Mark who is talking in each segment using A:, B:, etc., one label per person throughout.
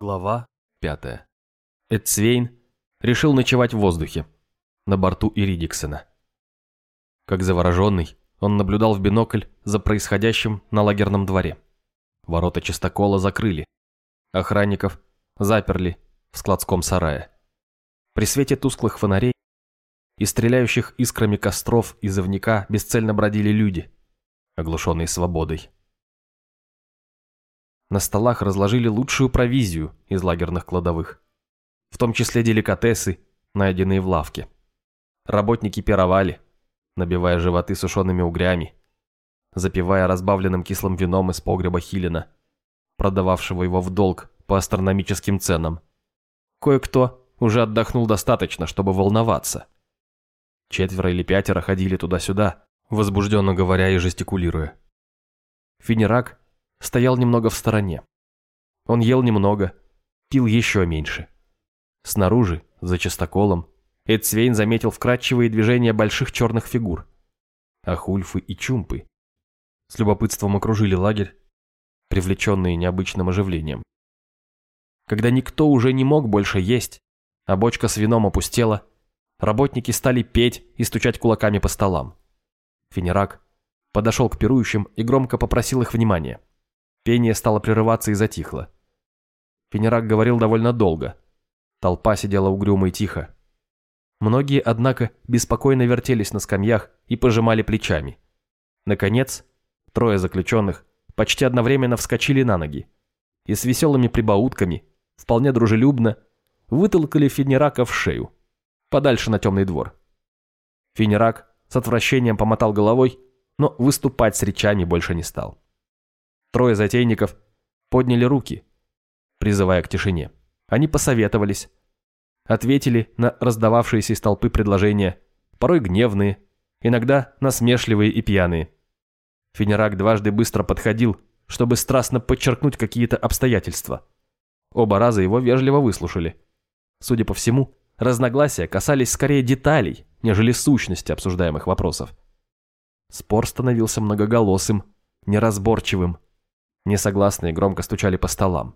A: Глава 5. Эдсвейн решил ночевать в воздухе, на борту Иридиксена. Как завороженный, он наблюдал в бинокль за происходящим на лагерном дворе. Ворота чистокола закрыли. Охранников заперли в складском сарае. При свете тусклых фонарей и стреляющих искрами костров из ивника бесцельно бродили люди, оглушенные свободой. На столах разложили лучшую провизию из лагерных кладовых, в том числе деликатесы, найденные в лавке. Работники пировали, набивая животы сушеными угрями, запивая разбавленным кислым вином из погреба Хилина, продававшего его в долг по астрономическим ценам. Кое-кто уже отдохнул достаточно, чтобы волноваться. Четверо или пятеро ходили туда-сюда, возбужденно говоря и жестикулируя. Финерак стоял немного в стороне. Он ел немного, пил еще меньше. Снаружи, за частоколом, Эдсвейн заметил вкрадчивые движения больших черных фигур. Ахульфы и чумпы. С любопытством окружили лагерь, привлеченные необычным оживлением. Когда никто уже не мог больше есть, а бочка с вином опустела, работники стали петь и стучать кулаками по столам. Фенерак подошел к пирующим и громко попросил их внимания. Пение стало прерываться и затихло. Фенерак говорил довольно долго. Толпа сидела угрюмо и тихо. Многие, однако, беспокойно вертелись на скамьях и пожимали плечами. Наконец, трое заключенных почти одновременно вскочили на ноги и с веселыми прибаутками, вполне дружелюбно, вытолкали Фенерака в шею, подальше на темный двор. Фенерак с отвращением помотал головой, но выступать с речами больше не стал. Трое затейников подняли руки, призывая к тишине. Они посоветовались, ответили на раздававшиеся из толпы предложения, порой гневные, иногда насмешливые и пьяные. Фенерак дважды быстро подходил, чтобы страстно подчеркнуть какие-то обстоятельства. Оба раза его вежливо выслушали. Судя по всему, разногласия касались скорее деталей, нежели сущности обсуждаемых вопросов. Спор становился многоголосым, неразборчивым, Несогласные громко стучали по столам.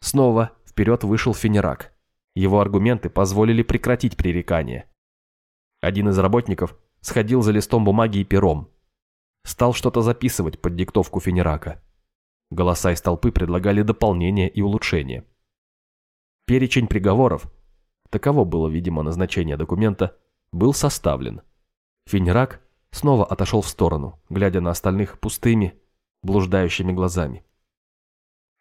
A: Снова вперед вышел Фенерак. Его аргументы позволили прекратить пререкание. Один из работников сходил за листом бумаги и пером. Стал что-то записывать под диктовку Фенерака. Голоса из толпы предлагали дополнение и улучшение. Перечень приговоров, таково было, видимо, назначение документа, был составлен. Фенерак снова отошел в сторону, глядя на остальных пустыми, блуждающими глазами.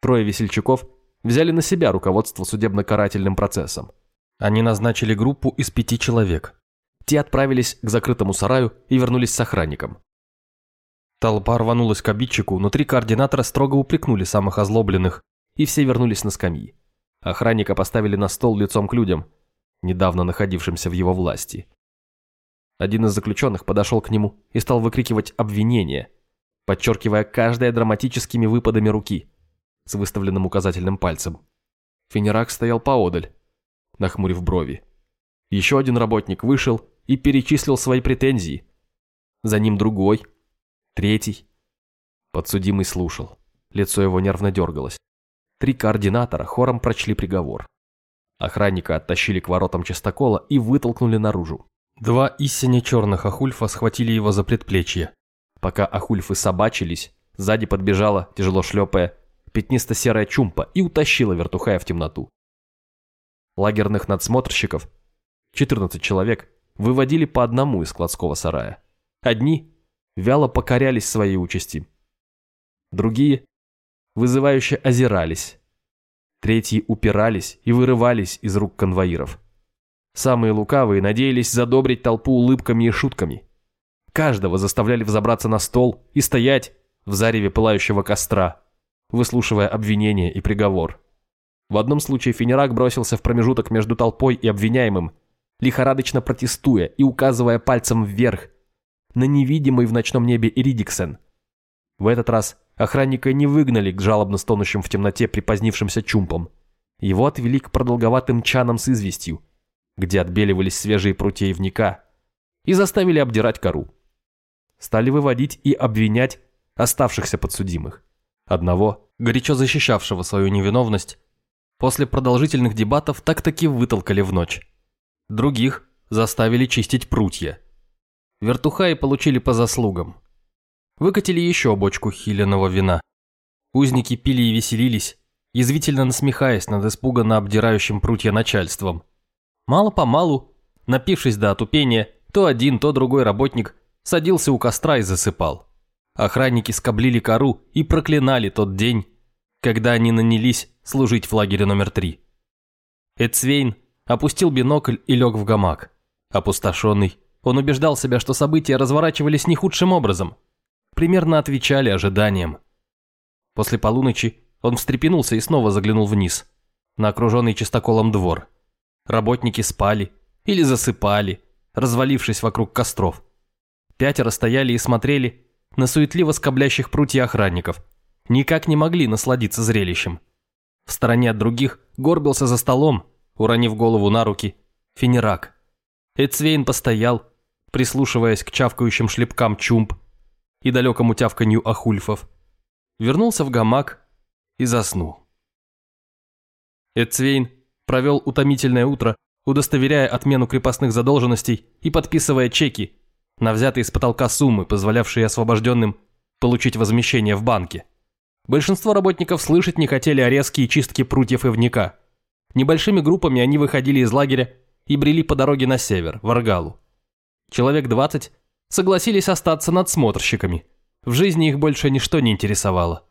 A: Трое весельчаков взяли на себя руководство судебно-карательным процессом. Они назначили группу из пяти человек. Те отправились к закрытому сараю и вернулись с охранником. Толпа рванулась к обидчику, но три координатора строго упрекнули самых озлобленных, и все вернулись на скамьи. Охранника поставили на стол лицом к людям, недавно находившимся в его власти. Один из заключенных подошел к нему и стал выкрикивать обвинения, подчеркивая каждое драматическими выпадами руки с выставленным указательным пальцем. Фенерак стоял поодаль, нахмурив брови. Еще один работник вышел и перечислил свои претензии. За ним другой, третий. Подсудимый слушал. Лицо его нервно дергалось. Три координатора хором прочли приговор. Охранника оттащили к воротам частокола и вытолкнули наружу. Два истине черных ахульфа схватили его за предплечье, Пока ахульфы собачились, сзади подбежала, тяжело шлепая, пятнисто-серая чумпа и утащила вертухая в темноту. Лагерных надсмотрщиков, 14 человек, выводили по одному из складского сарая. Одни вяло покорялись своей участи. Другие вызывающе озирались. Третьи упирались и вырывались из рук конвоиров. Самые лукавые надеялись задобрить толпу улыбками и шутками. Каждого заставляли взобраться на стол и стоять в зареве пылающего костра, выслушивая обвинение и приговор. В одном случае Фенерак бросился в промежуток между толпой и обвиняемым, лихорадочно протестуя и указывая пальцем вверх на невидимый в ночном небе Иридиксен. В этот раз охранника не выгнали к жалобно стонущим в темноте припозднившимся чумпам. Его отвели к продолговатым чанам с известью, где отбеливались свежие прутья ивника, и заставили обдирать кору стали выводить и обвинять оставшихся подсудимых. Одного, горячо защищавшего свою невиновность, После продолжительных дебатов так-таки вытолкали в ночь. Других заставили чистить прутья. Вертухаи получили по заслугам. Выкатили еще бочку хиленого вина. Узники пили и веселились, язвительно насмехаясь над испуганно обдирающим прутья начальством. Мало-помалу, напившись до отупения, то один, то другой работник садился у костра и засыпал. Охранники скоблили кору и проклинали тот день, когда они нанялись служить в лагере номер три. Эдсвейн опустил бинокль и лег в гамак. Опустошенный, он убеждал себя, что события разворачивались не худшим образом. Примерно отвечали ожиданиям. После полуночи он встрепенулся и снова заглянул вниз, на окруженный чистоколом двор. Работники спали или засыпали, развалившись вокруг костров. Пятеро стояли и смотрели на суетливо скоблящих прутья охранников. Никак не могли насладиться зрелищем. В стороне от других горбился за столом, уронив голову на руки, фенерак. Эцвейн постоял, прислушиваясь к чавкающим шлепкам чумб и далекому тявканью ахульфов. Вернулся в гамак и заснул. Эцвейн провел утомительное утро, удостоверяя отмену крепостных задолженностей и подписывая чеки на взятые с потолка суммы, позволявшие освобожденным получить возмещение в банке. Большинство работников слышать не хотели о резкие чистки прутьев ивника. Небольшими группами они выходили из лагеря и брели по дороге на север, в Аргалу. Человек 20 согласились остаться надсмотрщиками. В жизни их больше ничто не интересовало.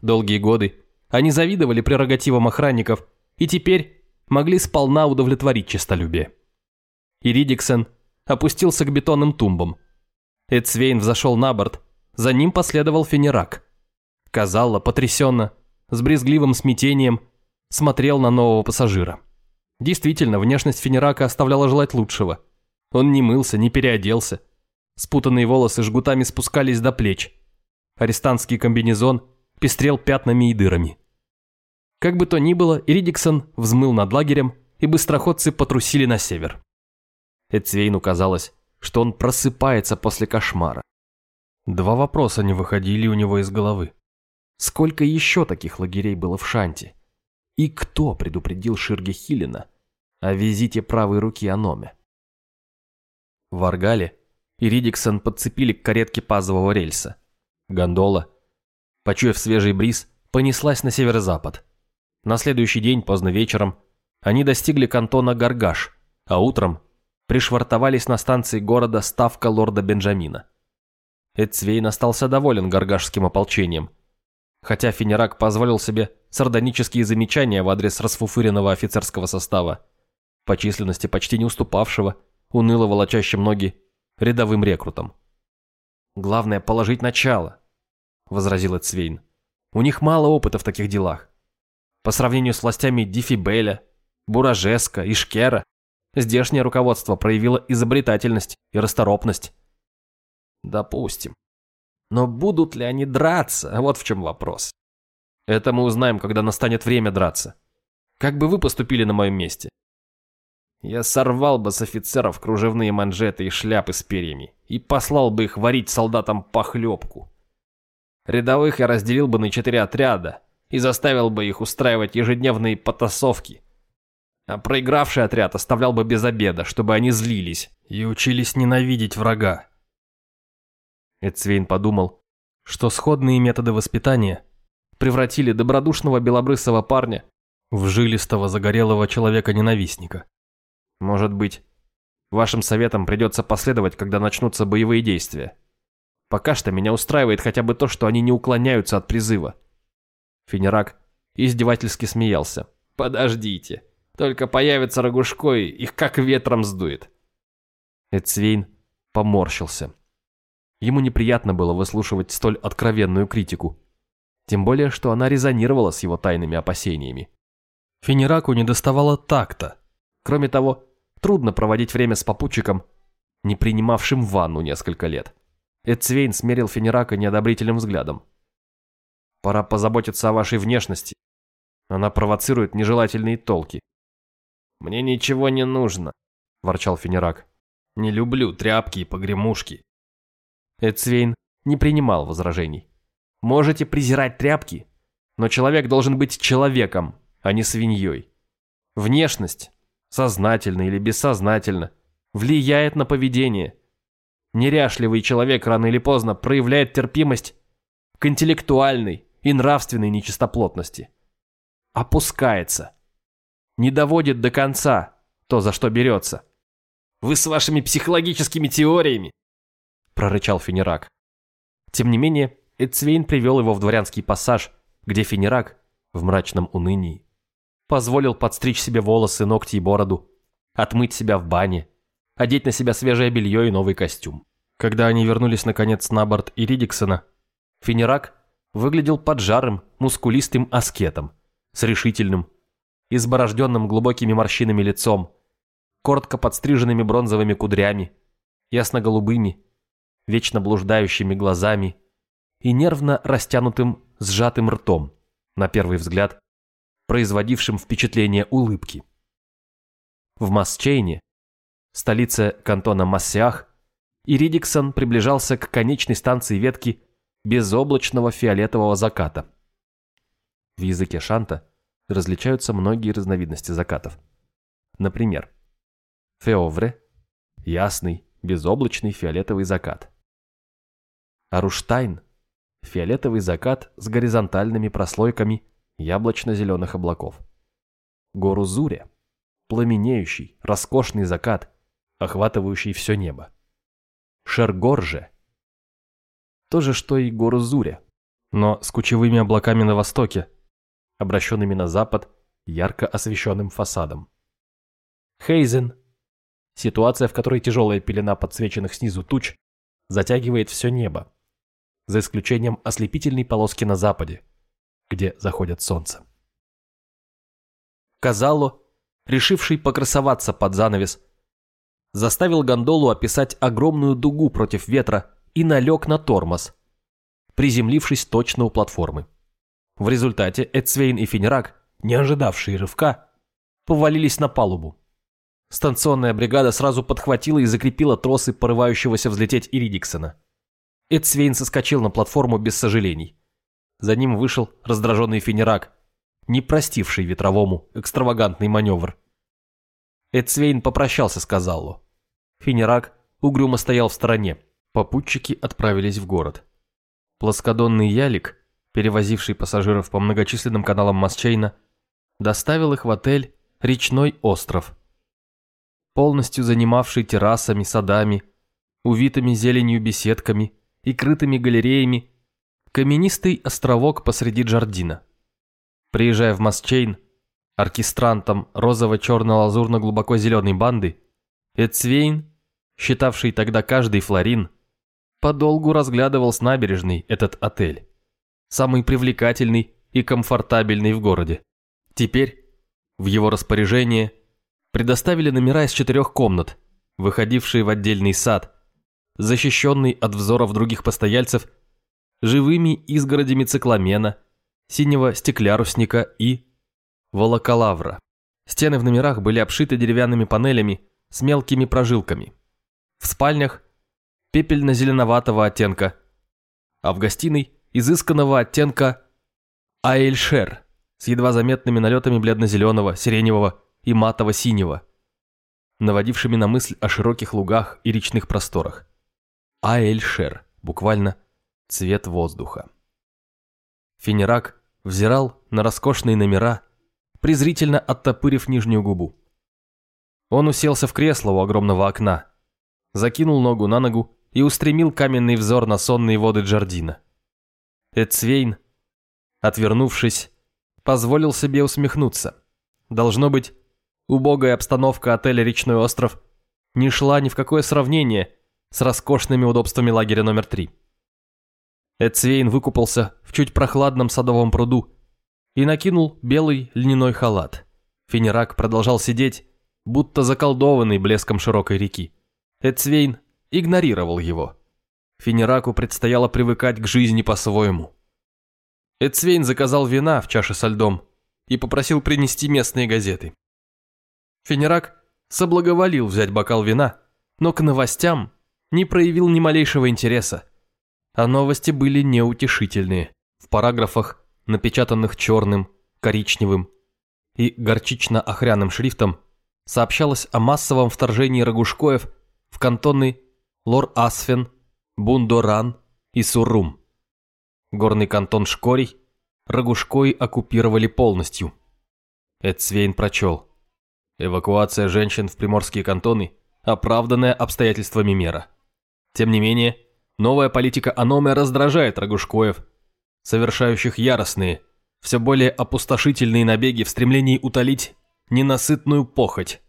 A: Долгие годы они завидовали прерогативам охранников и теперь могли сполна удовлетворить честолюбие. Иридиксен опустился к бетонным тумбам. Эдсвейн взошел на борт, за ним последовал Фенерак. Казалла потрясенно, с брезгливым смятением, смотрел на нового пассажира. Действительно, внешность Фенерака оставляла желать лучшего. Он не мылся, не переоделся. Спутанные волосы жгутами спускались до плеч. Арестантский комбинезон пестрел пятнами и дырами. Как бы то ни было, Иридиксон взмыл над лагерем, и быстроходцы потрусили на север. Эцвейну казалось, что он просыпается после кошмара. Два вопроса не выходили у него из головы. Сколько еще таких лагерей было в Шанте? И кто предупредил Ширге Хилина о визите правой руки Аноме? В Аргале Иридиксон подцепили к каретке пазового рельса. Гондола, почуяв свежий бриз, понеслась на северо-запад. На следующий день, поздно вечером, они достигли кантона Гаргаш, а утром пришвартовались на станции города Ставка лорда Бенджамина. Эдсвейн остался доволен гаргашским ополчением, хотя Фенерак позволил себе сардонические замечания в адрес расфуфыренного офицерского состава, по численности почти не уступавшего, уныло волочащим ноги, рядовым рекрутам. «Главное – положить начало», – возразил Эдсвейн. «У них мало опыта в таких делах. По сравнению с властями Дифибеля, Буражеска и Шкера, Здешнее руководство проявило изобретательность и расторопность. Допустим. Но будут ли они драться? Вот в чем вопрос. Это мы узнаем, когда настанет время драться. Как бы вы поступили на моем месте? Я сорвал бы с офицеров кружевные манжеты и шляпы с перьями и послал бы их варить солдатам похлебку. Рядовых я разделил бы на четыре отряда и заставил бы их устраивать ежедневные потасовки – а проигравший отряд оставлял бы без обеда, чтобы они злились и учились ненавидеть врага. Эцвейн подумал, что сходные методы воспитания превратили добродушного белобрысого парня в жилистого загорелого человека-ненавистника. Может быть, вашим советам придется последовать, когда начнутся боевые действия. Пока что меня устраивает хотя бы то, что они не уклоняются от призыва. Фенерак издевательски смеялся. «Подождите, только появится Рогушкой, их как ветром сдует. Эцвейн поморщился. Ему неприятно было выслушивать столь откровенную критику. Тем более, что она резонировала с его тайными опасениями. Фенераку не доставало такта. Кроме того, трудно проводить время с попутчиком, не принимавшим ванну несколько лет. Эцвейн смерил Фенерака неодобрительным взглядом. «Пора позаботиться о вашей внешности. Она провоцирует нежелательные толки. «Мне ничего не нужно», – ворчал Фенерак. «Не люблю тряпки и погремушки». Эдсвейн не принимал возражений. «Можете презирать тряпки, но человек должен быть человеком, а не свиньей. Внешность, сознательно или бессознательно, влияет на поведение. Неряшливый человек рано или поздно проявляет терпимость к интеллектуальной и нравственной нечистоплотности. Опускается. Не доводит до конца то, за что берется. «Вы с вашими психологическими теориями!» прорычал Фенерак. Тем не менее, Эцвейн привел его в дворянский пассаж, где Фенерак, в мрачном унынии, позволил подстричь себе волосы, ногти и бороду, отмыть себя в бане, одеть на себя свежее белье и новый костюм. Когда они вернулись наконец на борт Иридиксона, Фенерак выглядел поджарым, мускулистым аскетом, с решительным, изборожденным глубокими морщинами лицом, коротко подстриженными бронзовыми кудрями, ясно-голубыми, вечно блуждающими глазами и нервно растянутым сжатым ртом, на первый взгляд, производившим впечатление улыбки. В Масчейне, столице кантона Массиах, Иридиксон приближался к конечной станции ветки безоблачного фиолетового заката. В языке шанта различаются многие разновидности закатов. Например, феовре – ясный, безоблачный фиолетовый закат. Аруштайн – фиолетовый закат с горизонтальными прослойками яблочно-зеленых облаков. Гору Зуря – пламенеющий, роскошный закат, охватывающий все небо. Шергорже – то же, что и гору Зуря, но с кучевыми облаками на востоке, обращенными на запад ярко освещенным фасадом. Хейзен – ситуация, в которой тяжелая пелена подсвеченных снизу туч затягивает все небо, за исключением ослепительной полоски на западе, где заходит солнце. Казало, решивший покрасоваться под занавес, заставил гондолу описать огромную дугу против ветра и налег на тормоз, приземлившись точно у платформы. В результате Эцвейн и Фенерак, не ожидавшие рывка, повалились на палубу. Станционная бригада сразу подхватила и закрепила тросы порывающегося взлететь Иридиксона. Эцвейн соскочил на платформу без сожалений. За ним вышел раздраженный Фенерак, не простивший ветровому экстравагантный маневр. Эцвейн попрощался с Казалло. Фенерак угрюмо стоял в стороне. Попутчики отправились в город. Плоскодонный ялик, перевозивший пассажиров по многочисленным каналам Масчейна, доставил их в отель «Речной остров», полностью занимавший террасами, садами, увитыми зеленью беседками и крытыми галереями, каменистый островок посреди Джардина. Приезжая в Масчейн, оркестрантом розово-черно-лазурно-глубоко зеленой банды, Эцвейн, считавший тогда каждый флорин, подолгу разглядывал с набережной этот отель, самый привлекательный и комфортабельный в городе. Теперь в его распоряжение предоставили номера из четырех комнат, выходившие в отдельный сад, защищенный от взоров других постояльцев живыми изгородями цикламена, синего стеклярусника и волоколавра. Стены в номерах были обшиты деревянными панелями с мелкими прожилками. В спальнях пепельно-зеленоватого оттенка, а в гостиной изысканного оттенка аэльшер с едва заметными налетами бледно-зеленого, сиреневого и матово-синего, наводившими на мысль о широких лугах и речных просторах. Аэльшер, буквально цвет воздуха. Фенерак взирал на роскошные номера, презрительно оттопырив нижнюю губу. Он уселся в кресло у огромного окна, закинул ногу на ногу и устремил каменный взор на сонные воды Джардина. Эцвейн, отвернувшись, позволил себе усмехнуться. Должно быть, убогая обстановка отеля «Речной остров» не шла ни в какое сравнение с роскошными удобствами лагеря номер три. Эцвейн выкупался в чуть прохладном садовом пруду и накинул белый льняной халат. Фенерак продолжал сидеть, будто заколдованный блеском широкой реки. Эцвейн игнорировал его. Фенераку предстояло привыкать к жизни по-своему. Эцвейн заказал вина в чаше со льдом и попросил принести местные газеты. Фенерак соблаговолил взять бокал вина, но к новостям не проявил ни малейшего интереса. А новости были неутешительные. В параграфах, напечатанных черным, коричневым, и горчично-охряным шрифтом сообщалось о массовом вторжении рогушкоев в кантоны Лор-Асфен, Бундоран и Суррум. Горный кантон Шкорий Рогушкой оккупировали полностью. Эдсвейн прочел. Эвакуация женщин в приморские кантоны – оправданная обстоятельствами мера. Тем не менее, новая политика Аноме раздражает Рогушкоев, совершающих яростные, все более опустошительные набеги в стремлении утолить ненасытную похоть.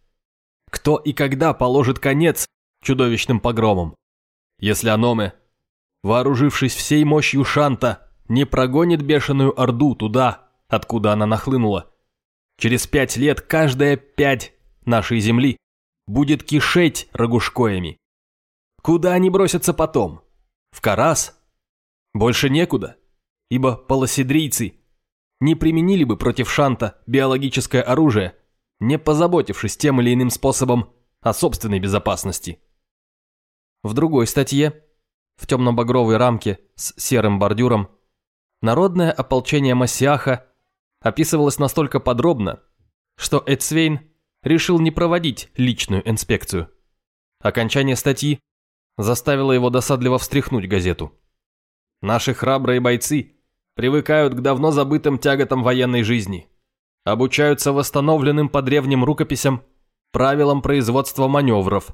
A: Кто и когда положит конец чудовищным погромам? Если Аноме, вооружившись всей мощью Шанта, не прогонит бешеную орду туда, откуда она нахлынула, через пять лет каждая пять нашей земли будет кишеть рогушкоями. Куда они бросятся потом? В Карас? Больше некуда, ибо полоседрийцы не применили бы против Шанта биологическое оружие, не позаботившись тем или иным способом о собственной безопасности. В другой статье, в темно-багровой рамке с серым бордюром, народное ополчение Масиаха описывалось настолько подробно, что Эцвейн решил не проводить личную инспекцию. Окончание статьи заставило его досадливо встряхнуть газету. Наши храбрые бойцы привыкают к давно забытым тяготам военной жизни, обучаются восстановленным по древним рукописям правилам производства маневров.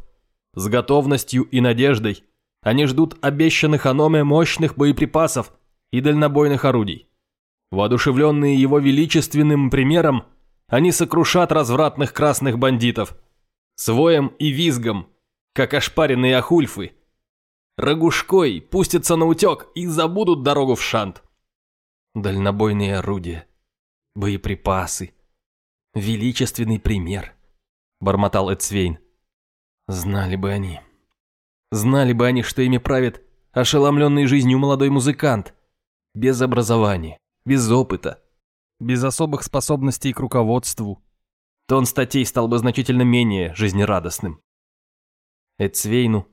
A: С готовностью и надеждой они ждут обещанных аноме мощных боеприпасов и дальнобойных орудий. Воодушевленные его величественным примером, они сокрушат развратных красных бандитов. Своем и визгом, как ошпаренные ахульфы. Рогушкой пустятся на утек и забудут дорогу в шант. Дальнобойные орудия, боеприпасы, величественный пример, бормотал Эцвейн. Знали бы они. Знали бы они, что ими правит ошеломленный жизнью молодой музыкант, без образования, без опыта, без особых способностей к руководству. Тон статей стал бы значительно менее жизнерадостным. Эцвейну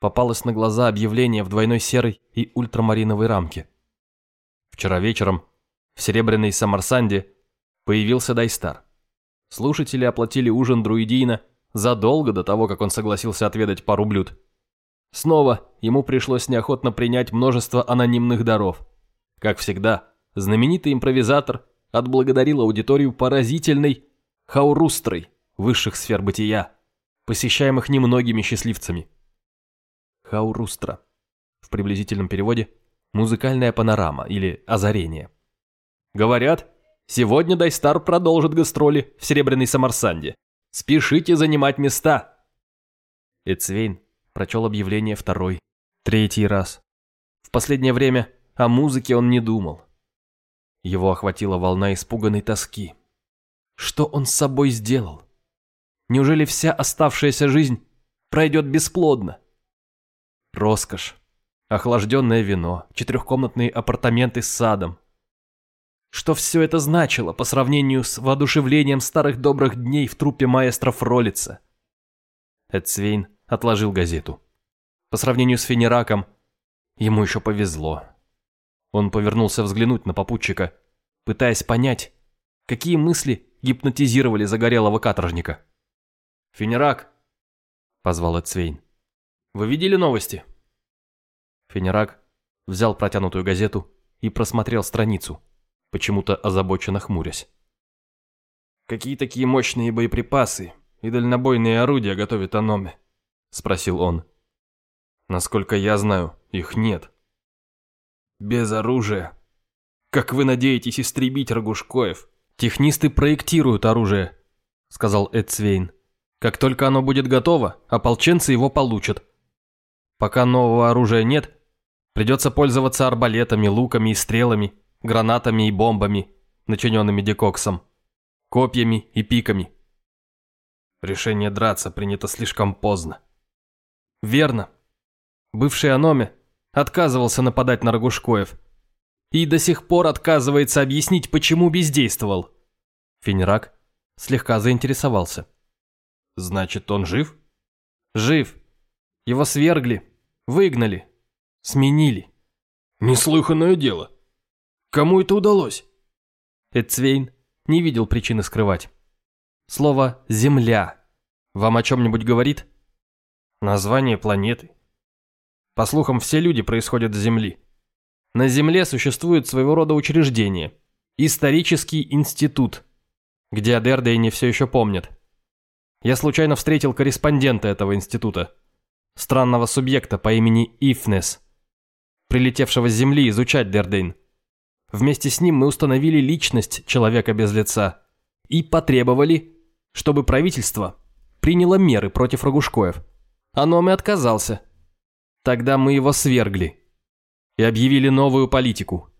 A: попалось на глаза объявление в двойной серой и ультрамариновой рамке. Вчера вечером в Серебряной Самарсанде появился Дайстар. Слушатели оплатили ужин друидина задолго до того, как он согласился отведать пару блюд. Снова ему пришлось неохотно принять множество анонимных даров. Как всегда, знаменитый импровизатор отблагодарил аудиторию поразительной хаурустрой высших сфер бытия, посещаемых немногими счастливцами. Хаурустра. В приблизительном переводе – Музыкальная панорама или озарение. Говорят, сегодня Дайстар продолжит гастроли в Серебряной Самарсанде. Спешите занимать места. Эцвейн прочел объявление второй, третий раз. В последнее время о музыке он не думал. Его охватила волна испуганной тоски. Что он с собой сделал? Неужели вся оставшаяся жизнь пройдет бесплодно? Роскошь, охлажденное вино, четырехкомнатные апартаменты с садом. Что все это значило по сравнению с воодушевлением старых добрых дней в трупе маэстро Фролица? Эдсвейн отложил газету. По сравнению с Фенераком, ему еще повезло. Он повернулся взглянуть на попутчика, пытаясь понять, какие мысли гипнотизировали загорелого каторжника. «Фенерак!» – позвал Эдсвейн. «Вы видели новости?» Фенерак взял протянутую газету и просмотрел страницу, почему-то озабоченно хмурясь. «Какие такие мощные боеприпасы и дальнобойные орудия готовит Аноме?» – спросил он. «Насколько я знаю, их нет». «Без оружия. Как вы надеетесь истребить Рогушкоев?» «Технисты проектируют оружие», – сказал Эдсвейн. «Как только оно будет готово, ополченцы его получат. Пока нового оружия нет, Придется пользоваться арбалетами, луками и стрелами, гранатами и бомбами, начиненными декоксом, копьями и пиками. Решение драться принято слишком поздно. Верно. Бывший Аноме отказывался нападать на Рогушкоев и до сих пор отказывается объяснить, почему бездействовал. Фенерак слегка заинтересовался. Значит, он жив? Жив. Его свергли, выгнали, Сменили. Неслыханное дело. Кому это удалось? Эцвейн не видел причины скрывать. Слово «Земля» вам о чем-нибудь говорит? Название планеты. По слухам, все люди происходят с Земли. На Земле существует своего рода учреждение. Исторический институт, где о Дердейне все еще помнят. Я случайно встретил корреспондента этого института, странного субъекта по имени Ифнес, прилетевшего с Земли изучать Дердейн. Вместе с ним мы установили личность человека без лица и потребовали, чтобы правительство приняло меры против Рогушкоев. Оно мы отказался. Тогда мы его свергли и объявили новую политику.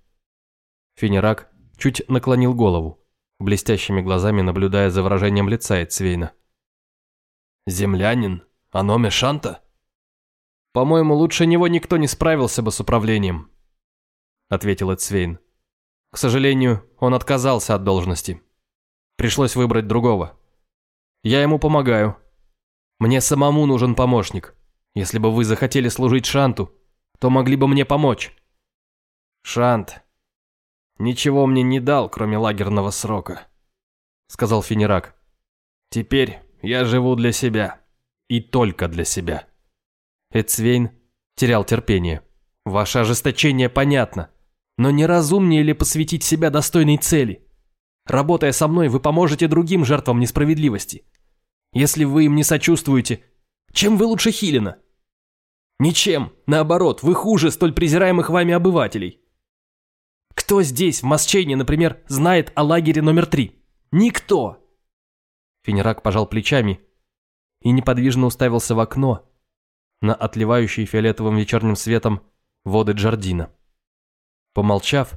A: Фенерак чуть наклонил голову, блестящими глазами наблюдая за выражением лица Эцвейна. «Землянин? Оно Мешанта?» «По-моему, лучше него никто не справился бы с управлением», — ответил Эцвейн. «К сожалению, он отказался от должности. Пришлось выбрать другого. Я ему помогаю. Мне самому нужен помощник. Если бы вы захотели служить Шанту, то могли бы мне помочь». «Шант ничего мне не дал, кроме лагерного срока», — сказал Финерак. «Теперь я живу для себя. И только для себя». Эцвейн терял терпение. «Ваше ожесточение понятно. Но не разумнее ли посвятить себя достойной цели? Работая со мной, вы поможете другим жертвам несправедливости. Если вы им не сочувствуете, чем вы лучше Хилина? Ничем, наоборот, вы хуже столь презираемых вами обывателей. Кто здесь, в Масчейне, например, знает о лагере номер три? Никто!» Фенерак пожал плечами и неподвижно уставился в окно на отливающие фиолетовым вечерним светом воды Джардина. Помолчав,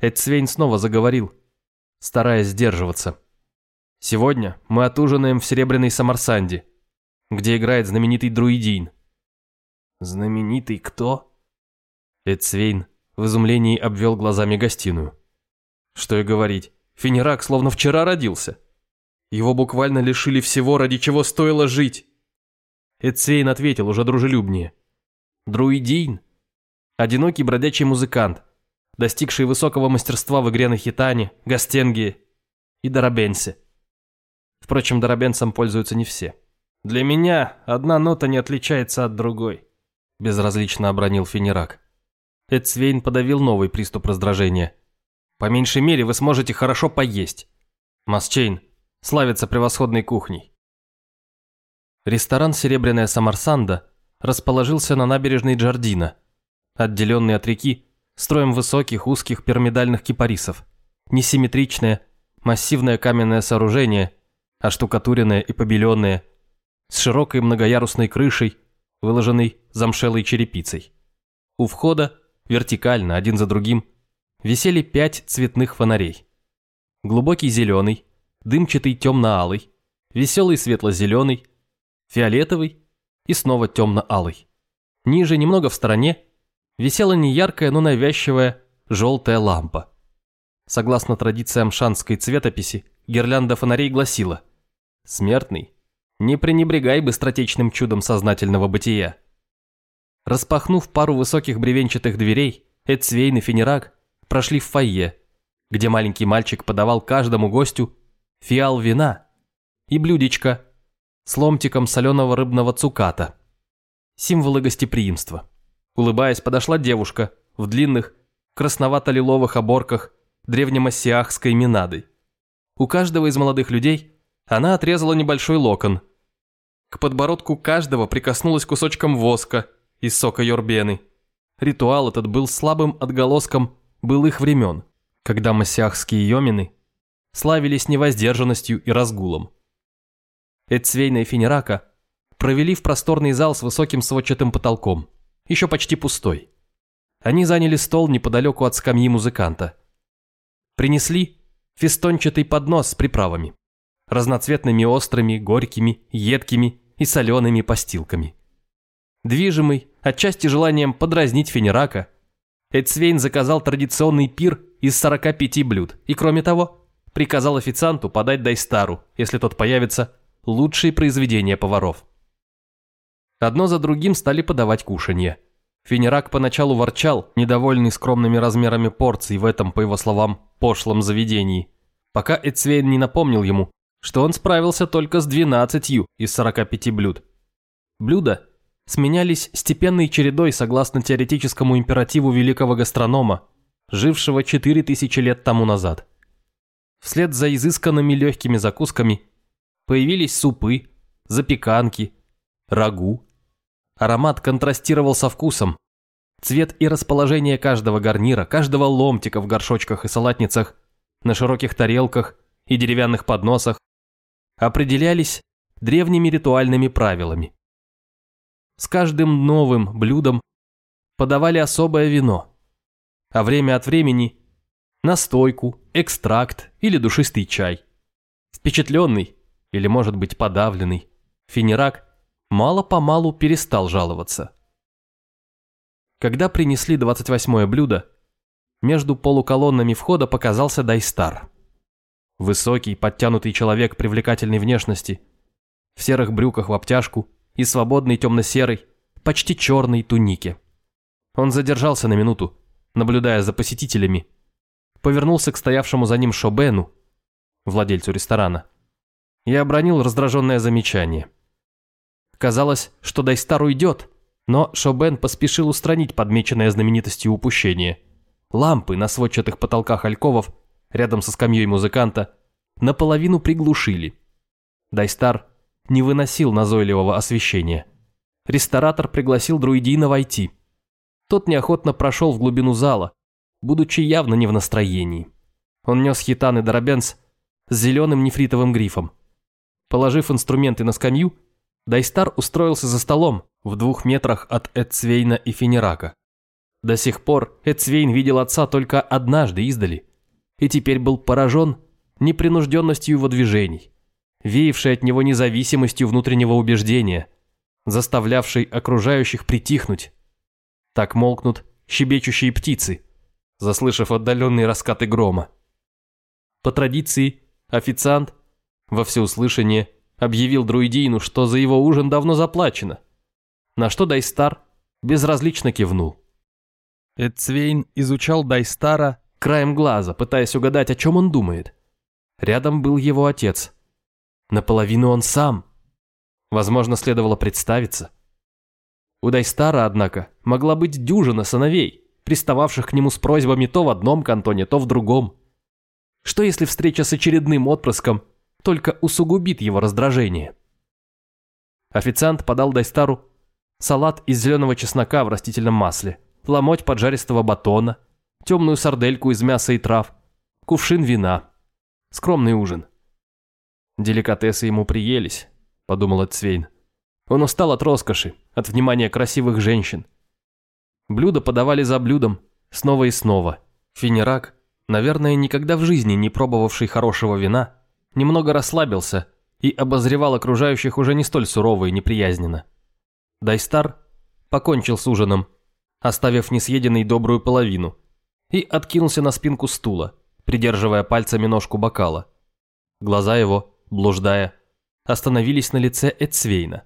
A: Эдсвейн снова заговорил, стараясь сдерживаться. «Сегодня мы отужинаем в Серебряной Самарсанде, где играет знаменитый друидин. «Знаменитый кто?» Эдсвейн в изумлении обвел глазами гостиную. Что и говорить, Фенерак словно вчера родился. Его буквально лишили всего, ради чего стоило жить. Эдсвейн ответил уже дружелюбнее. Друидин – одинокий бродячий музыкант, достигший высокого мастерства в игре на хитане, гастенге и дарабенсе. Впрочем, дарабенсом пользуются не все. Для меня одна нота не отличается от другой безразлично обронил Финерак. Эдсвейн подавил новый приступ раздражения. По меньшей мере вы сможете хорошо поесть. Масчейн славится превосходной кухней. Ресторан «Серебряная Самарсанда» расположился на набережной Джардина, отделенный от реки строем высоких узких пирамидальных кипарисов. Несимметричное, массивное каменное сооружение, оштукатуренное и побеленное, с широкой многоярусной крышей, выложенный замшелой черепицей. У входа, вертикально, один за другим, висели пять цветных фонарей. Глубокий зеленый, дымчатый темно-алый, веселый светло-зеленый, фиолетовый и снова темно-алый. Ниже, немного в стороне, висела неяркая, но навязчивая желтая лампа. Согласно традициям шанской цветописи, гирлянда фонарей гласила «Смертный, не пренебрегай быстротечным чудом сознательного бытия. Распахнув пару высоких бревенчатых дверей, Эдсвейн и Фенерак прошли в фойе, где маленький мальчик подавал каждому гостю фиал вина и блюдечко с ломтиком соленого рыбного цуката. Символы гостеприимства. Улыбаясь, подошла девушка в длинных, красновато-лиловых оборках древнемассиахской минадой. У каждого из молодых людей она отрезала небольшой локон. К подбородку каждого прикоснулась кусочком воска из сока йорбены. Ритуал этот был слабым отголоском былых времен, когда массиахские йомины славились невоздержанностью и разгулом. Эдсвейна и Финерака провели в просторный зал с высоким сводчатым потолком, еще почти пустой. Они заняли стол неподалеку от скамьи музыканта. Принесли фестончатый поднос с приправами разноцветными острыми, горькими, едкими и солеными постилками. Движимый, отчасти желанием подразнить Фенерака, Эдсвейн заказал традиционный пир из 45 блюд и, кроме того, приказал официанту подать Дайстару, если тот появится, лучшие произведения поваров. Одно за другим стали подавать кушанье. Фенерак поначалу ворчал, недовольный скромными размерами порций в этом, по его словам, пошлом заведении – пока Эцвейн не напомнил ему, что он справился только с 12 из 45 блюд. Блюда сменялись степенной чередой согласно теоретическому императиву великого гастронома, жившего 4000 лет тому назад. Вслед за изысканными легкими закусками появились супы, запеканки, рагу. Аромат контрастировал со вкусом. Цвет и расположение каждого гарнира, каждого ломтика в горшочках и салатницах, на широких тарелках и деревянных подносах определялись древними ритуальными правилами. С каждым новым блюдом подавали особое вино, а время от времени настойку, экстракт или душистый чай. Впечатленный, или может быть подавленный, Финерак мало-помалу перестал жаловаться. Когда принесли 28-е блюдо, между полуколоннами входа показался Дайстар. Высокий, подтянутый человек привлекательной внешности, в серых брюках в обтяжку и свободной темно-серой, почти черной тунике. Он задержался на минуту, наблюдая за посетителями, повернулся к стоявшему за ним Шобену, владельцу ресторана, и обронил раздраженное замечание. Казалось, что Дайстар уйдет, но Шобен поспешил устранить подмеченное знаменитостью упущение. Лампы на сводчатых потолках альковов рядом со скамьей музыканта, наполовину приглушили. Дайстар не выносил назойливого освещения. Ресторатор пригласил друидина войти. Тот неохотно прошел в глубину зала, будучи явно не в настроении. Он нес хитан и доробенс с зеленым нефритовым грифом. Положив инструменты на скамью, Дайстар устроился за столом в двух метрах от Эдцвейна и Фенерака. До сих пор Эдцвейн видел отца только однажды издали, и теперь был поражен непринужденностью его движений, веявшей от него независимостью внутреннего убеждения, заставлявшей окружающих притихнуть. Так молкнут щебечущие птицы, заслышав отдаленные раскаты грома. По традиции, официант во всеуслышание объявил друидину, что за его ужин давно заплачено, на что Дайстар безразлично кивнул. Эдцвейн изучал Дайстара краем глаза, пытаясь угадать, о чем он думает. Рядом был его отец. Наполовину он сам. Возможно, следовало представиться. У Дайстара, однако, могла быть дюжина сыновей, пристававших к нему с просьбами то в одном кантоне, то в другом. Что если встреча с очередным отпрыском только усугубит его раздражение? Официант подал Дайстару салат из зеленого чеснока в растительном масле, ломоть поджаристого батона, темную сардельку из мяса и трав, кувшин вина. Скромный ужин. Деликатесы ему приелись, подумал Цвейн. Он устал от роскоши, от внимания красивых женщин. Блюда подавали за блюдом, снова и снова. Финерак, наверное, никогда в жизни не пробовавший хорошего вина, немного расслабился и обозревал окружающих уже не столь сурово и неприязненно. Дайстар покончил с ужином, оставив несъеденной добрую половину, и откинулся на спинку стула, придерживая пальцами ножку бокала. Глаза его, блуждая, остановились на лице Эцвейна.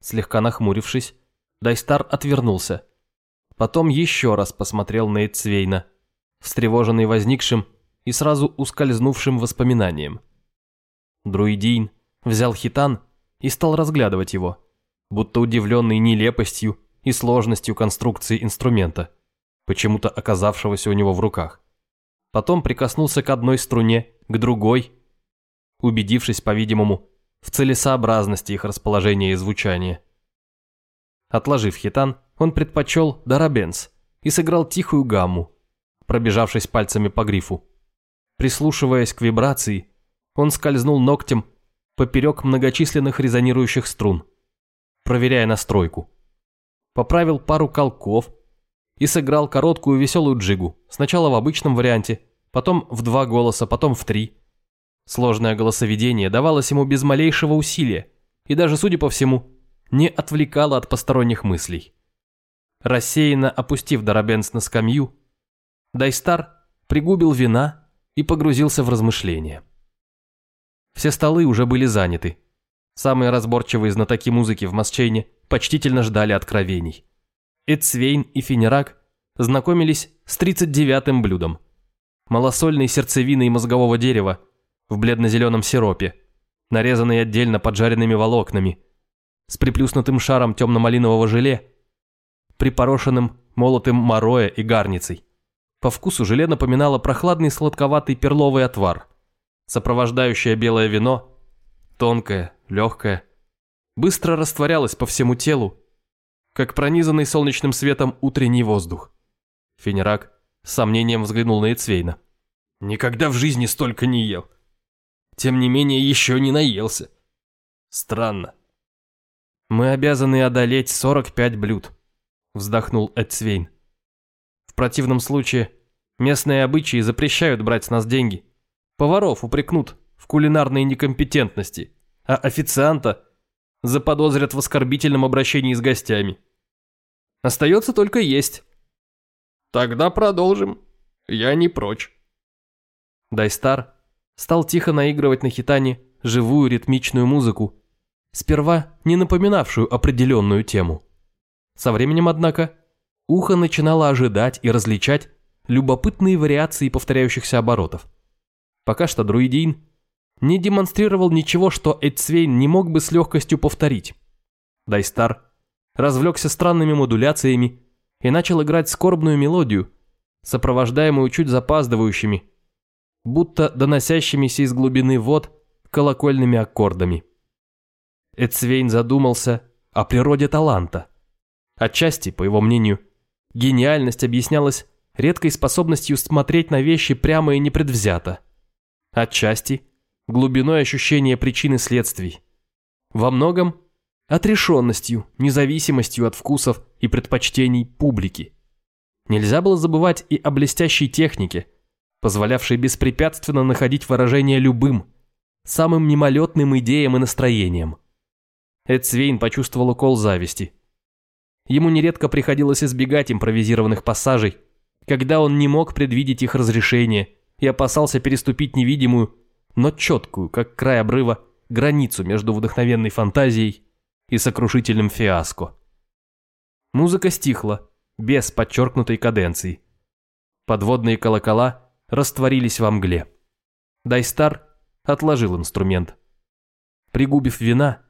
A: Слегка нахмурившись, Дайстар отвернулся. Потом еще раз посмотрел на Эцвейна, встревоженный возникшим и сразу ускользнувшим воспоминанием. Друидин взял хитан и стал разглядывать его, будто удивленный нелепостью и сложностью конструкции инструмента, почему-то оказавшегося у него в руках. Потом прикоснулся к одной струне, к другой, убедившись, по-видимому, в целесообразности их расположения и звучания. Отложив хитан, он предпочел дарабенс и сыграл тихую гамму, пробежавшись пальцами по грифу. Прислушиваясь к вибрации, он скользнул ногтем поперек многочисленных резонирующих струн, проверяя настройку. Поправил пару колков и сыграл короткую веселую джигу, сначала в обычном варианте, потом в два голоса, потом в три. Сложное голосоведение давалось ему без малейшего усилия и даже, судя по всему, не отвлекало от посторонних мыслей. Рассеянно опустив Дарабенс на скамью, Дайстар пригубил вина и погрузился в размышления. Все столы уже были заняты. Самые разборчивые знатоки музыки в Масчейне почтительно ждали откровений. Эдсвейн и Финерак знакомились с 39-м блюдом. малосольной сердцевиной мозгового дерева в бледно-зеленом сиропе, нарезанной отдельно поджаренными волокнами, с приплюснутым шаром темно-малинового желе, припорошенным молотым мороя и гарницей. По вкусу желе напоминало прохладный сладковатый перловый отвар, сопровождающее белое вино, тонкое, легкое, быстро растворялось по всему телу, как пронизанный солнечным светом утренний воздух. Фенерак с сомнением взглянул на Эцвейна. «Никогда в жизни столько не ел. Тем не менее, еще не наелся. Странно». «Мы обязаны одолеть 45 блюд», – вздохнул Эцвейн. «В противном случае местные обычаи запрещают брать с нас деньги. Поваров упрекнут в кулинарной некомпетентности, а официанта заподозрят в оскорбительном обращении с гостями. Остается только есть». Тогда продолжим. Я не прочь. Дайстар стал тихо наигрывать на хитане живую ритмичную музыку, сперва не напоминавшую определенную тему. Со временем, однако, ухо начинало ожидать и различать любопытные вариации повторяющихся оборотов. Пока что друидин не демонстрировал ничего, что Эдсвейн не мог бы с легкостью повторить. Дайстар развлекся странными модуляциями и начал играть скорбную мелодию, сопровождаемую чуть запаздывающими, будто доносящимися из глубины вод колокольными аккордами. Эцвейн задумался о природе таланта. Отчасти, по его мнению, гениальность объяснялась редкой способностью смотреть на вещи прямо и непредвзято. Отчасти – глубиной ощущения причин и следствий. Во многом отрешенностью, независимостью от вкусов и предпочтений публики. Нельзя было забывать и о блестящей технике, позволявшей беспрепятственно находить выражение любым, самым мимолетным идеям и настроениям. Эдсвейн почувствовал укол зависти. Ему нередко приходилось избегать импровизированных пассажей, когда он не мог предвидеть их разрешение и опасался переступить невидимую, но четкую, как край обрыва, границу между вдохновенной фантазией и сокрушительным фиаско. Музыка стихла, без подчеркнутой каденции. Подводные колокола растворились во мгле. Дайстар отложил инструмент. Пригубив вина,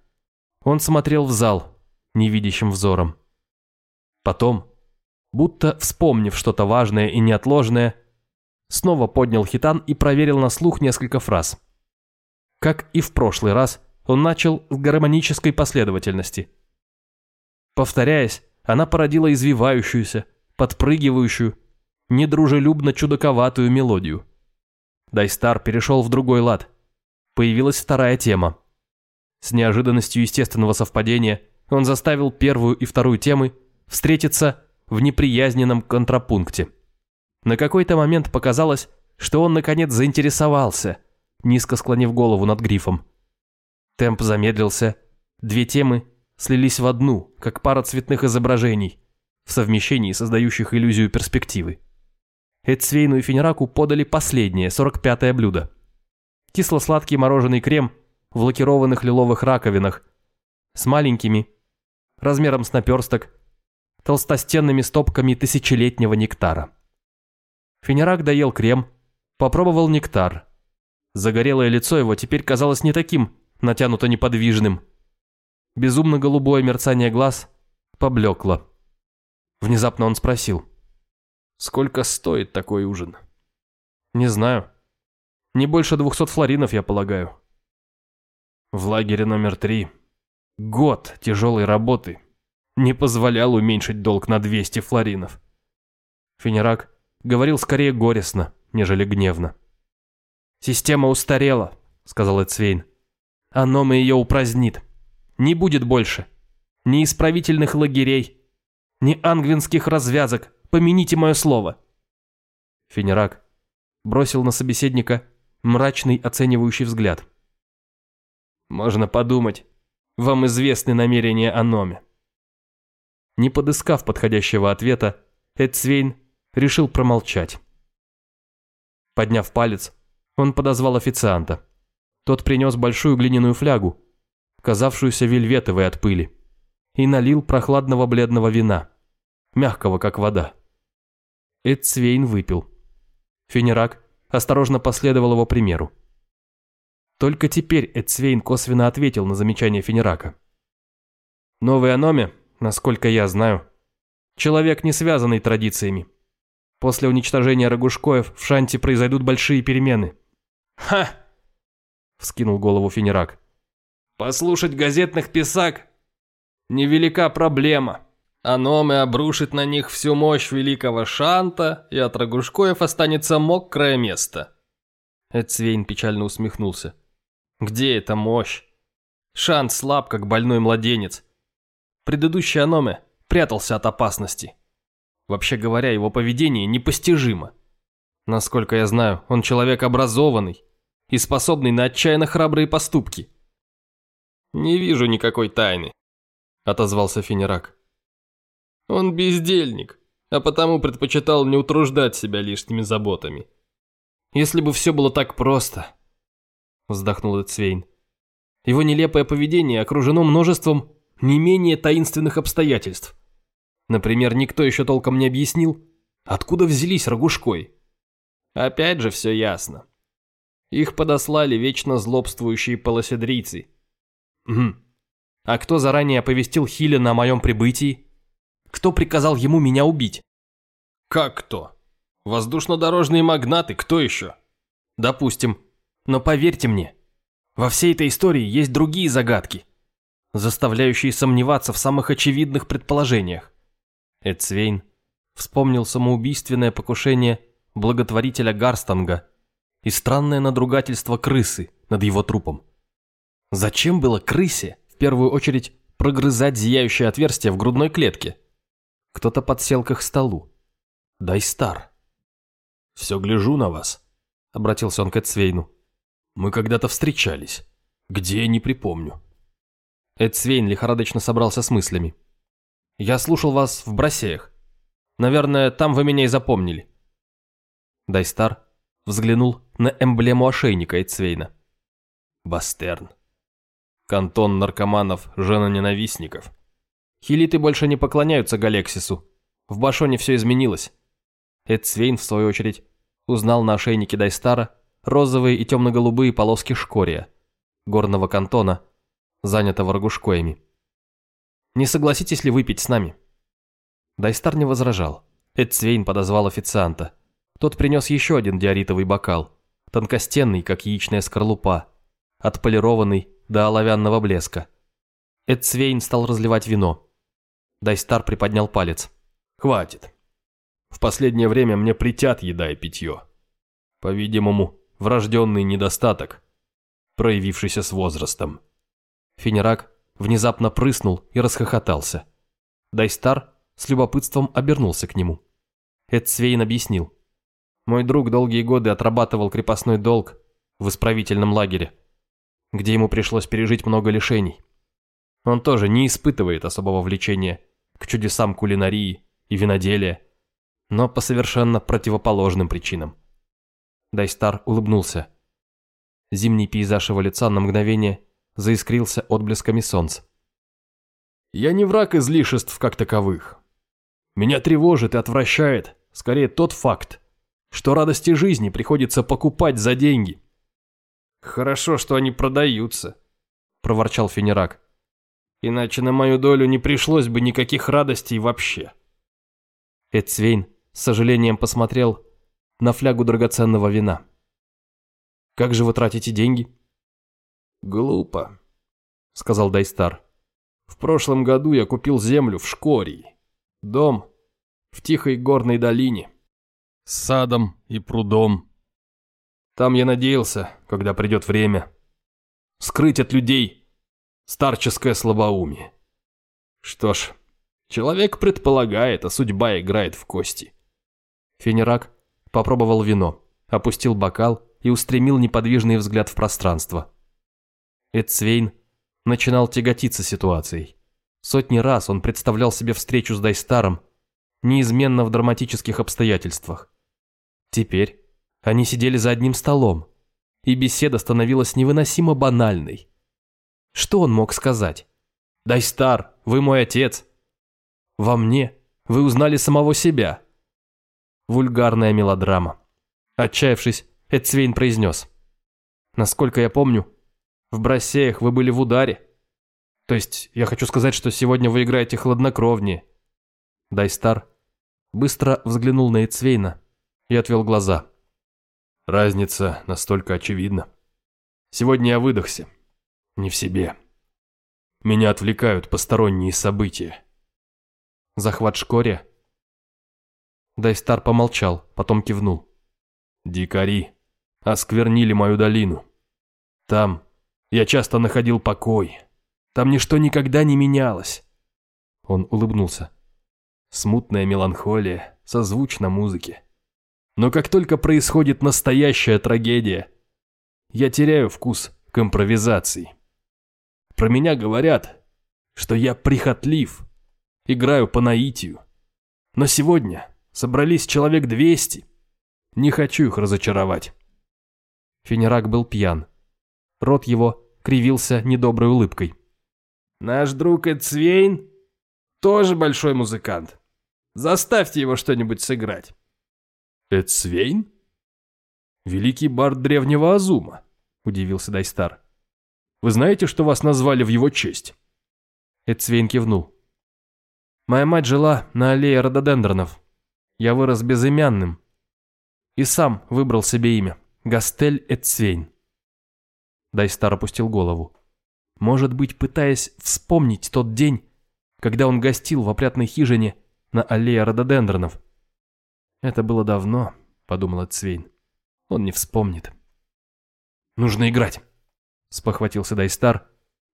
A: он смотрел в зал невидящим взором. Потом, будто вспомнив что-то важное и неотложное, снова поднял хитан и проверил на слух несколько фраз. Как и в прошлый раз, он начал с гармонической последовательности. Повторяясь, она породила извивающуюся, подпрыгивающую, недружелюбно чудаковатую мелодию. Дайстар перешел в другой лад. Появилась вторая тема. С неожиданностью естественного совпадения он заставил первую и вторую темы встретиться в неприязненном контрапункте. На какой-то момент показалось, что он наконец заинтересовался, низко склонив голову над грифом. Темп замедлился. Две темы слились в одну, как пара цветных изображений, в совмещении создающих иллюзию перспективы. Эдсвейну и Фенераку подали последнее, 45-е блюдо. Кисло-сладкий мороженый крем в лакированных лиловых раковинах с маленькими, размером с наперсток, толстостенными стопками тысячелетнего нектара. Фенерак доел крем, попробовал нектар. Загорелое лицо его теперь казалось не таким натянуто неподвижным. Безумно-голубое мерцание глаз поблекло. Внезапно он спросил. «Сколько стоит такой ужин?» «Не знаю. Не больше двухсот флоринов, я полагаю». В лагере номер три год тяжелой работы не позволял уменьшить долг на 200 флоринов. Фенерак говорил скорее горестно, нежели гневно. «Система устарела», — сказал Эцвейн. Оно мы ее упразднит. Не будет больше. Ни исправительных лагерей, ни ангвинских развязок. Помяните мое слово. Фенерак бросил на собеседника мрачный оценивающий взгляд. Можно подумать, вам известны намерения Аноме. Не подыскав подходящего ответа, Эдсвейн решил промолчать. Подняв палец, он подозвал официанта. Тот принес большую глиняную флягу, казавшуюся вельветовой от пыли, и налил прохладного бледного вина, мягкого как вода. Эдцвейн выпил. Фенерак осторожно последовал его примеру. Только теперь Эдсвейн косвенно ответил на замечание Фенерака. «Новый Аноме, насколько я знаю, человек, не связанный традициями. После уничтожения Рогушкоев в Шанте произойдут большие перемены».
B: «Ха!»
A: – вскинул голову Фенерак.
B: «Послушать газетных писак – невелика проблема. Аномы обрушит на них всю мощь великого Шанта, и от Рогушкоев останется мокрое место».
A: Эдсвейн печально усмехнулся. Где эта мощь? Шант слаб, как больной младенец. Предыдущий Аноме прятался от опасности. Вообще говоря, его поведение непостижимо. Насколько я знаю, он человек образованный и способный на отчаянно храбрые поступки.
B: «Не вижу никакой тайны», — отозвался Фенерак. «Он бездельник, а потому предпочитал не утруждать себя лишними заботами».
A: «Если бы все было так просто», вздохнул Эцвейн. Его нелепое поведение окружено множеством не менее таинственных обстоятельств. Например, никто еще толком не объяснил, откуда взялись Рогушкой.
B: Опять же все ясно. Их подослали вечно злобствующие полоседрийцы.
A: Угу. А кто заранее оповестил Хилена о моем прибытии? Кто приказал ему меня убить?
B: Как кто? Воздушно-дорожные магнаты, кто еще?
A: Допустим. Но поверьте мне, во всей этой истории есть другие загадки, заставляющие сомневаться в самых очевидных предположениях. Эдсвейн вспомнил самоубийственное покушение благотворителя Гарстанга и странное надругательство крысы над его трупом. Зачем было крысе, в первую очередь, прогрызать зияющее отверстие в грудной клетке? Кто-то подсел к их столу. Дайстар.
C: «Все гляжу на вас», — обратился он к Эдсвейну. Мы когда-то встречались. Где, не припомню.
A: Эд Свейн лихорадочно собрался с мыслями. Я слушал вас в Брасеях. Наверное, там вы меня и запомнили. Дайстар взглянул на эмблему ошейника Эдсвейна.
C: Бастерн. Кантон наркоманов, женоненавистников.
A: Хилиты больше не поклоняются Галексису. В Башоне все изменилось. Эдсвейн, в свою очередь, узнал на ошейнике Дайстара розовые и темно-голубые полоски шкория, горного кантона, занятого рогушкоями. «Не согласитесь ли выпить с нами?» Дайстар не возражал. Эдцвейн подозвал официанта. Тот принес еще один диоритовый бокал, тонкостенный, как яичная скорлупа, отполированный до оловянного блеска. Эдцвейн стал разливать вино. Дайстар приподнял палец.
C: «Хватит. В последнее время мне притят еда и питье. По-видимому, врожденный недостаток, проявившийся с возрастом.
A: Фенерак внезапно прыснул и расхохотался. Дайстар с любопытством обернулся к нему. Эдсвейн объяснил. Мой друг долгие годы отрабатывал крепостной долг в исправительном лагере, где ему пришлось пережить много лишений. Он тоже не испытывает особого влечения к чудесам кулинарии и виноделия, но по совершенно противоположным причинам. Дайстар улыбнулся. Зимний пейзаж его лица на мгновение заискрился отблесками солнца.
C: «Я не враг излишеств как таковых. Меня тревожит и отвращает скорее тот факт, что радости жизни приходится покупать за деньги».
B: «Хорошо, что они продаются», – проворчал Фенерак. «Иначе на мою долю не пришлось бы никаких радостей вообще».
A: Эдсвейн с сожалением посмотрел на флягу драгоценного вина. «Как же вы тратите деньги?»
C: «Глупо», — сказал Дайстар. «В прошлом году я купил землю в Шкории, дом в тихой горной долине, с садом и прудом. Там я надеялся, когда придет время, скрыть от людей старческое слабоумие. Что ж, человек предполагает, а судьба играет в кости».
A: Фенерак Попробовал вино, опустил бокал и устремил неподвижный взгляд в пространство. Эдсвейн начинал тяготиться ситуацией. Сотни раз он представлял себе встречу с Дайстаром, неизменно в драматических обстоятельствах. Теперь они сидели за одним столом, и беседа становилась невыносимо банальной. Что он мог сказать? «Дайстар, вы мой отец!» «Во мне вы узнали самого себя!» Вульгарная мелодрама. Отчаявшись Эдсвейн произнес. «Насколько я помню, в Брассеях вы были в ударе. То есть, я хочу сказать, что сегодня вы играете хладнокровнее». Дайстар быстро взглянул на Эдсвейна и отвел глаза.
C: Разница настолько очевидна. Сегодня я выдохся. Не в себе. Меня отвлекают посторонние события.
A: Захват Шкоре? Дайстар помолчал, потом кивнул.
C: Дикари осквернили мою долину. Там я часто находил покой. Там ничто никогда не менялось.
A: Он улыбнулся.
C: Смутная меланхолия, созвучна музыке. Но как только происходит настоящая трагедия, я теряю вкус к импровизации. Про меня говорят, что я прихотлив, играю по наитию. Но сегодня собрались человек 200. Не хочу их разочаровать.
A: Фенерак был пьян. Рот его кривился недоброй улыбкой.
B: «Наш друг Эдсвейн тоже большой музыкант. Заставьте его что-нибудь сыграть».
C: «Эдсвейн? Великий бард древнего Азума», – удивился Дайстар. «Вы знаете, что вас назвали в его честь?»
A: Эдсвейн кивнул. «Моя мать жила на аллее рододендронов. Я вырос безымянным. И сам выбрал себе имя. Гастель Эдсвейн». Дайстар опустил голову. Может быть, пытаясь вспомнить тот день, когда он гостил в опрятной хижине на аллее рододендронов, это было давно, подумала Цвейн. Он не вспомнит. Нужно играть, спохватился Дайстар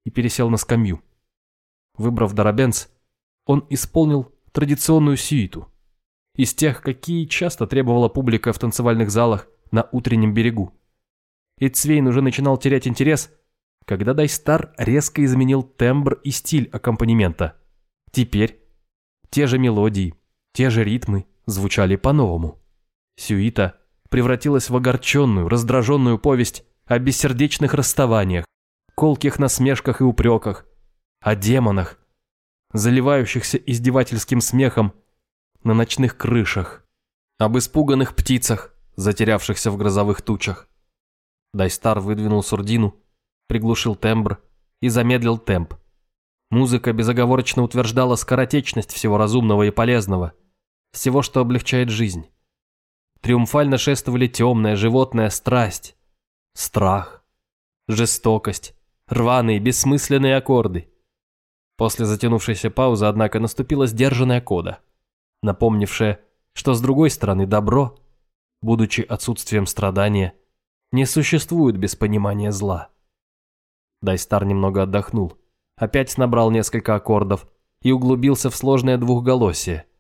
A: и пересел на скамью. Выбрав Дарабенц, он исполнил традиционную сюиту. Из тех, какие часто требовала публика в танцевальных залах на утреннем берегу. И Цвейн уже начинал терять интерес, когда Дайстар резко изменил тембр и стиль аккомпанемента. Теперь те же мелодии, те же ритмы, звучали по-новому. Сюита превратилась в огорченную, раздраженную повесть о бессердечных расставаниях, колких насмешках и упреках, о демонах, заливающихся издевательским смехом на ночных крышах, об испуганных птицах, затерявшихся в грозовых тучах. Дайстар выдвинул сурдину, приглушил тембр и замедлил темп. Музыка безоговорочно утверждала скоротечность всего разумного и полезного – всего, что облегчает жизнь. Триумфально шествовали темная животная страсть, страх, жестокость, рваные, бессмысленные аккорды. После затянувшейся паузы, однако, наступила сдержанная кода, напомнившая, что с другой стороны добро, будучи отсутствием страдания, не существует без понимания зла. Дайстар немного отдохнул, опять набрал несколько аккордов и углубился в сложное двухголосие –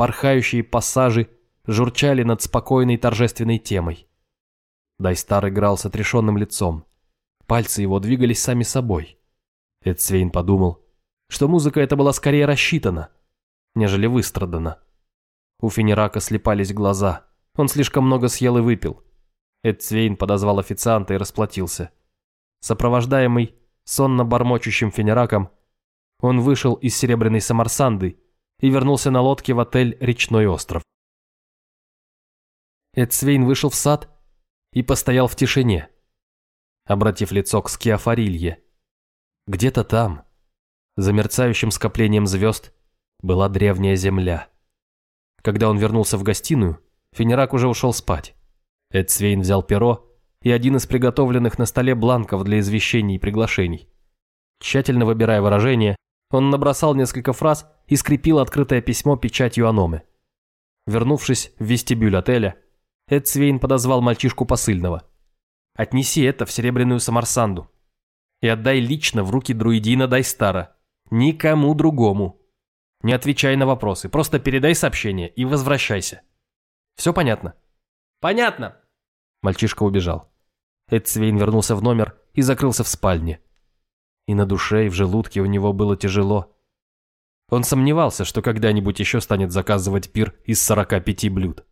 A: порхающие пассажи журчали над спокойной торжественной темой. Дайстар играл с отрешенным лицом. Пальцы его двигались сами собой. Эдсвейн подумал, что музыка эта была скорее рассчитана, нежели выстрадана. У Фенерака слепались глаза. Он слишком много съел и выпил. Эдсвейн подозвал официанта и расплатился. Сопровождаемый сонно бормочущим Фенераком, он вышел из серебряной самарсанды и вернулся на лодке в отель «Речной остров». Эдсвейн вышел в сад и постоял в тишине, обратив лицо к скиафорилье. Где-то там, за мерцающим скоплением звезд, была древняя земля. Когда он вернулся в гостиную, Фенерак уже ушел спать. Эдсвейн взял перо и один из приготовленных на столе бланков для извещений и приглашений. Тщательно выбирая выражение, он набросал несколько фраз и скрепил открытое письмо печатью Аномы. Вернувшись в вестибюль отеля, Эд Свейн подозвал мальчишку посыльного. «Отнеси это в Серебряную Самарсанду и отдай лично в руки друидина Дайстара. Никому другому. Не отвечай на вопросы, просто передай сообщение и возвращайся. Все понятно?»
B: «Понятно!»
A: Мальчишка убежал. Эд Свейн вернулся в номер и закрылся в спальне. И на душе, и в желудке у него было тяжело. Он сомневался, что когда-нибудь еще станет заказывать пир из 45 блюд.